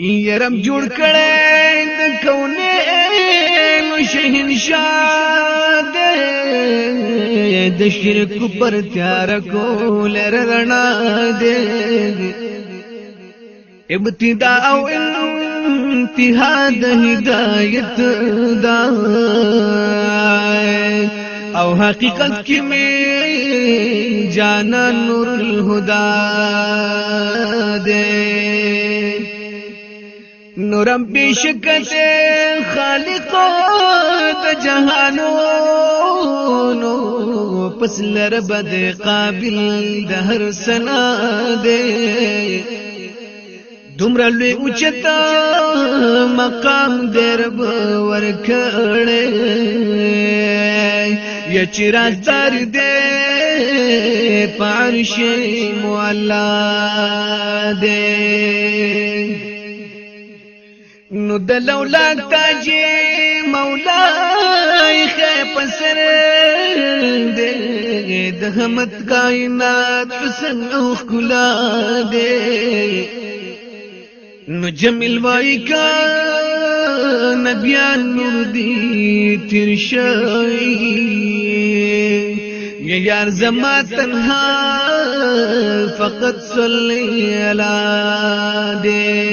یرم جوړ کړي د کونه شهین شاد د شرک پر تیار کول رڼا دې ابتدا او انتها د هدایت دا او حقیقت کې مې جانا نور الهدى دې نورم بشکت خالق د جهانونو پس لرب د قابل د هر سنا دے دومره لوی اوچتا مقام در ورکړې یا چیرې تر دې پارشه مولا دے نو د لولا تاج مولا خې پسر دې د همت کائنات حسن او خلا دې نو جمیل وای کا نبیان نور دی تیر شای یار زما تنها فقط صلی علی دے